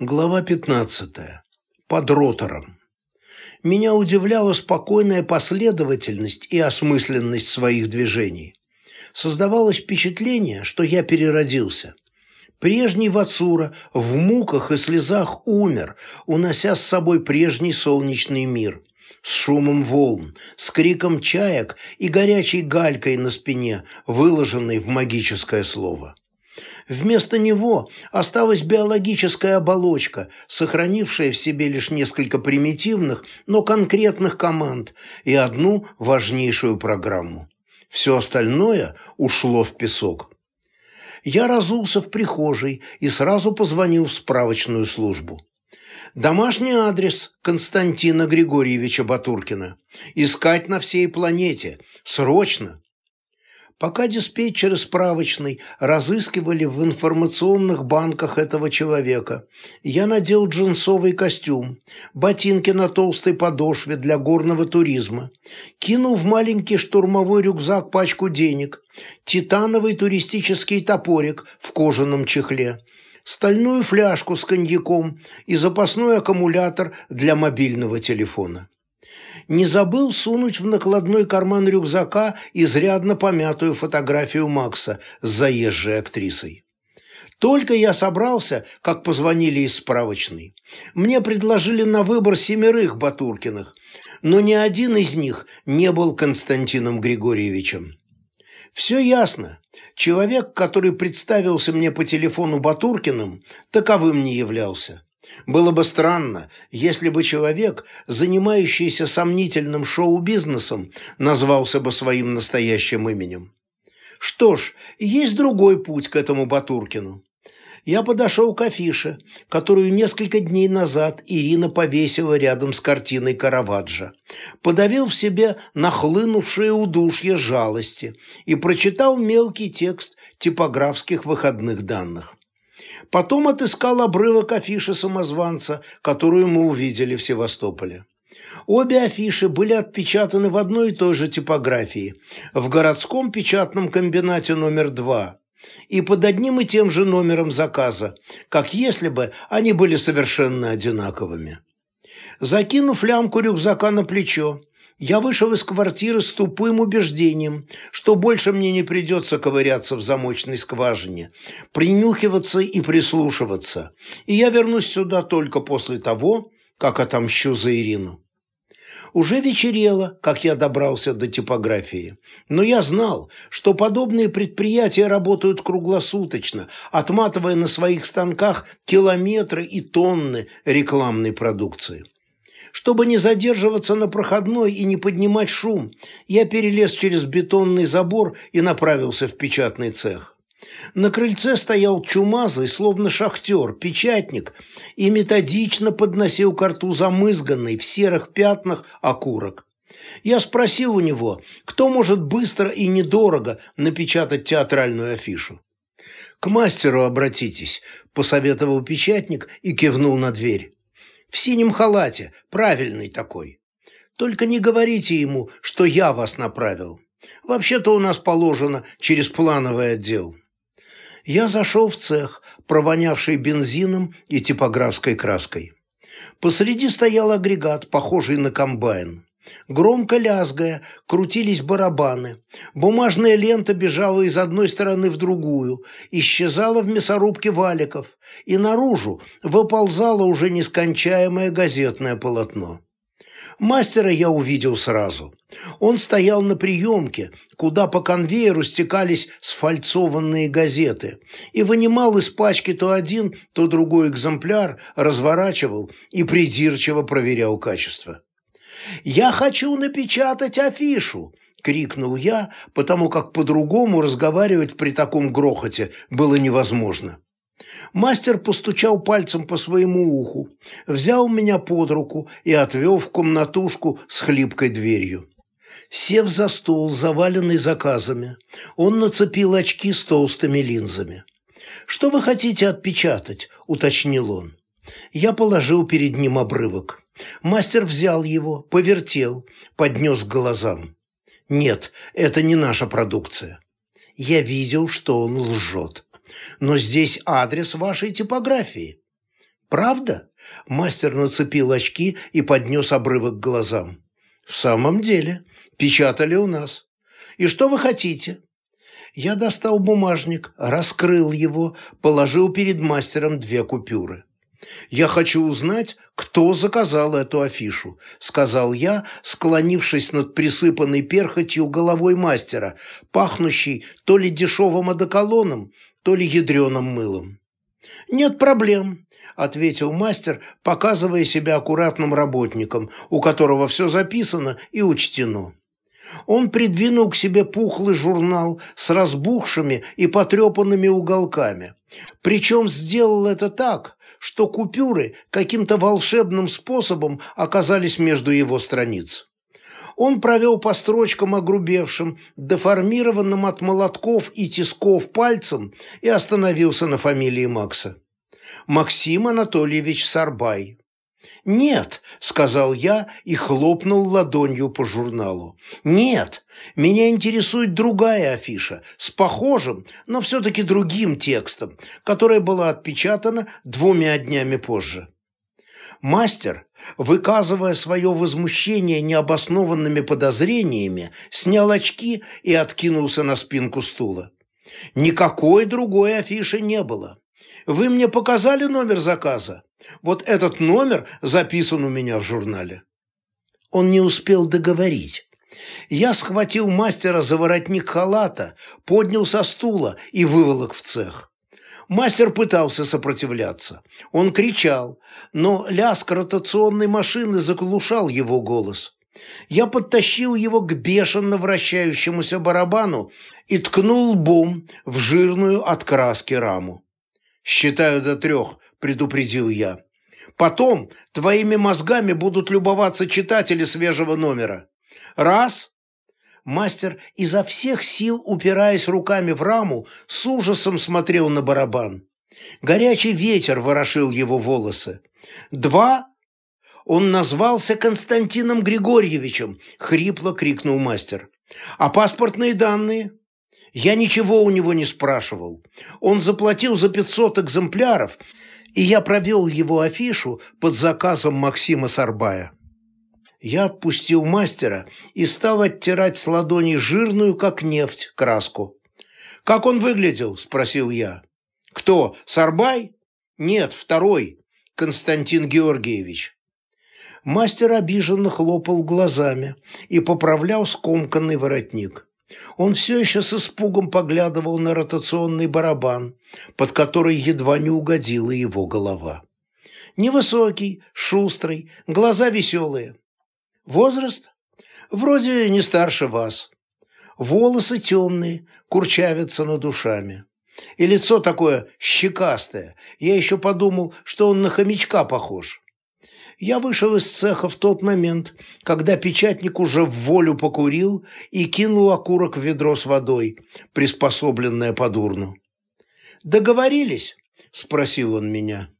Глава 15. Под ротором. Меня удивляла спокойная последовательность и осмысленность своих движений. Создавалось впечатление, что я переродился. Прежний Вацура в муках и слезах умер, унося с собой прежний солнечный мир. С шумом волн, с криком чаек и горячей галькой на спине, выложенной в магическое слово. Вместо него осталась биологическая оболочка, сохранившая в себе лишь несколько примитивных, но конкретных команд и одну важнейшую программу. Все остальное ушло в песок. Я разулся в прихожей и сразу позвонил в справочную службу. Домашний адрес Константина Григорьевича Батуркина. Искать на всей планете. Срочно. Пока диспетчеры справочной разыскивали в информационных банках этого человека, я надел джинсовый костюм, ботинки на толстой подошве для горного туризма, кинул в маленький штурмовой рюкзак пачку денег, титановый туристический топорик в кожаном чехле, стальную фляжку с коньяком и запасной аккумулятор для мобильного телефона не забыл сунуть в накладной карман рюкзака изрядно помятую фотографию Макса с заезжей актрисой. Только я собрался, как позвонили из справочной. Мне предложили на выбор семерых Батуркиных, но ни один из них не был Константином Григорьевичем. Все ясно. Человек, который представился мне по телефону Батуркиным, таковым не являлся. Было бы странно, если бы человек, занимающийся сомнительным шоу-бизнесом, назвался бы своим настоящим именем. Что ж, есть другой путь к этому Батуркину. Я подошел к афише, которую несколько дней назад Ирина повесила рядом с картиной Караваджо, подавил в себе нахлынувшее удушье жалости и прочитал мелкий текст типографских выходных данных. Потом отыскал обрывок афиши самозванца, которую мы увидели в Севастополе. Обе афиши были отпечатаны в одной и той же типографии, в городском печатном комбинате номер два, и под одним и тем же номером заказа, как если бы они были совершенно одинаковыми. Закинув лямку рюкзака на плечо, я вышел из квартиры с тупым убеждением, что больше мне не придется ковыряться в замочной скважине, принюхиваться и прислушиваться, и я вернусь сюда только после того, как отомщу за Ирину. Уже вечерело, как я добрался до типографии, но я знал, что подобные предприятия работают круглосуточно, отматывая на своих станках километры и тонны рекламной продукции. Чтобы не задерживаться на проходной и не поднимать шум, я перелез через бетонный забор и направился в печатный цех. На крыльце стоял чумазый, словно шахтер, печатник, и методично подносил к рту замызганный в серых пятнах окурок. Я спросил у него, кто может быстро и недорого напечатать театральную афишу. «К мастеру обратитесь», – посоветовал печатник и кивнул на дверь в синем халате, правильный такой. Только не говорите ему, что я вас направил. Вообще-то у нас положено через плановый отдел. Я зашел в цех, провонявший бензином и типографской краской. Посреди стоял агрегат, похожий на комбайн. Громко лязгая, крутились барабаны. Бумажная лента бежала из одной стороны в другую, исчезала в мясорубке валиков, и наружу выползало уже нескончаемое газетное полотно. Мастера я увидел сразу. Он стоял на приемке, куда по конвейеру стекались сфальцованные газеты, и вынимал из пачки то один, то другой экземпляр, разворачивал и придирчиво проверял качество. «Я хочу напечатать афишу!» – крикнул я, потому как по-другому разговаривать при таком грохоте было невозможно. Мастер постучал пальцем по своему уху, взял меня под руку и отвел в комнатушку с хлипкой дверью. Сев за стол, заваленный заказами, он нацепил очки с толстыми линзами. «Что вы хотите отпечатать?» – уточнил он. Я положил перед ним обрывок. Мастер взял его, повертел, поднес к глазам. Нет, это не наша продукция. Я видел, что он лжет. Но здесь адрес вашей типографии. «Правда?» Мастер нацепил очки и поднес обрывок к глазам. «В самом деле, печатали у нас. И что вы хотите?» Я достал бумажник, раскрыл его, положил перед мастером две купюры. «Я хочу узнать, кто заказал эту афишу», — сказал я, склонившись над присыпанной перхотью головой мастера, пахнущей то ли дешевым одеколоном, то ли ядреным мылом. «Нет проблем», — ответил мастер, показывая себя аккуратным работником, у которого все записано и учтено. Он придвинул к себе пухлый журнал с разбухшими и потрепанными уголками. Причем сделал это так, что купюры каким-то волшебным способом оказались между его страниц. Он провел по строчкам огрубевшим, деформированным от молотков и тисков пальцем и остановился на фамилии Макса. Максим Анатольевич Сарбай. «Нет», — сказал я и хлопнул ладонью по журналу. «Нет, меня интересует другая афиша с похожим, но все-таки другим текстом, которая была отпечатана двумя днями позже». Мастер, выказывая свое возмущение необоснованными подозрениями, снял очки и откинулся на спинку стула. Никакой другой афиши не было. Вы мне показали номер заказа? Вот этот номер записан у меня в журнале». Он не успел договорить. Я схватил мастера за воротник халата, поднял со стула и выволок в цех. Мастер пытался сопротивляться. Он кричал, но лязг ротационной машины заглушал его голос. Я подтащил его к бешено вращающемуся барабану и ткнул лбом в жирную от краски раму. «Считаю до трех», – предупредил я. «Потом твоими мозгами будут любоваться читатели свежего номера. Раз!» Мастер изо всех сил, упираясь руками в раму, с ужасом смотрел на барабан. Горячий ветер ворошил его волосы. «Два!» «Он назвался Константином Григорьевичем!» — хрипло крикнул мастер. «А паспортные данные?» Я ничего у него не спрашивал. Он заплатил за 500 экземпляров, и я провел его афишу под заказом Максима Сарбая. Я отпустил мастера и стал оттирать с ладони жирную, как нефть, краску. «Как он выглядел?» – спросил я. «Кто, Сарбай?» «Нет, второй, Константин Георгиевич». Мастер обиженно хлопал глазами и поправлял скомканный воротник. Он все еще с испугом поглядывал на ротационный барабан, под который едва не угодила его голова. Невысокий, шустрый, глаза веселые. Возраст? Вроде не старше вас. Волосы темные, курчавятся над душами. И лицо такое щекастое. Я еще подумал, что он на хомячка похож. Я вышел из цеха в тот момент, когда печатник уже в волю покурил и кинул окурок в ведро с водой, приспособленное под урну. «Договорились?» – спросил он меня.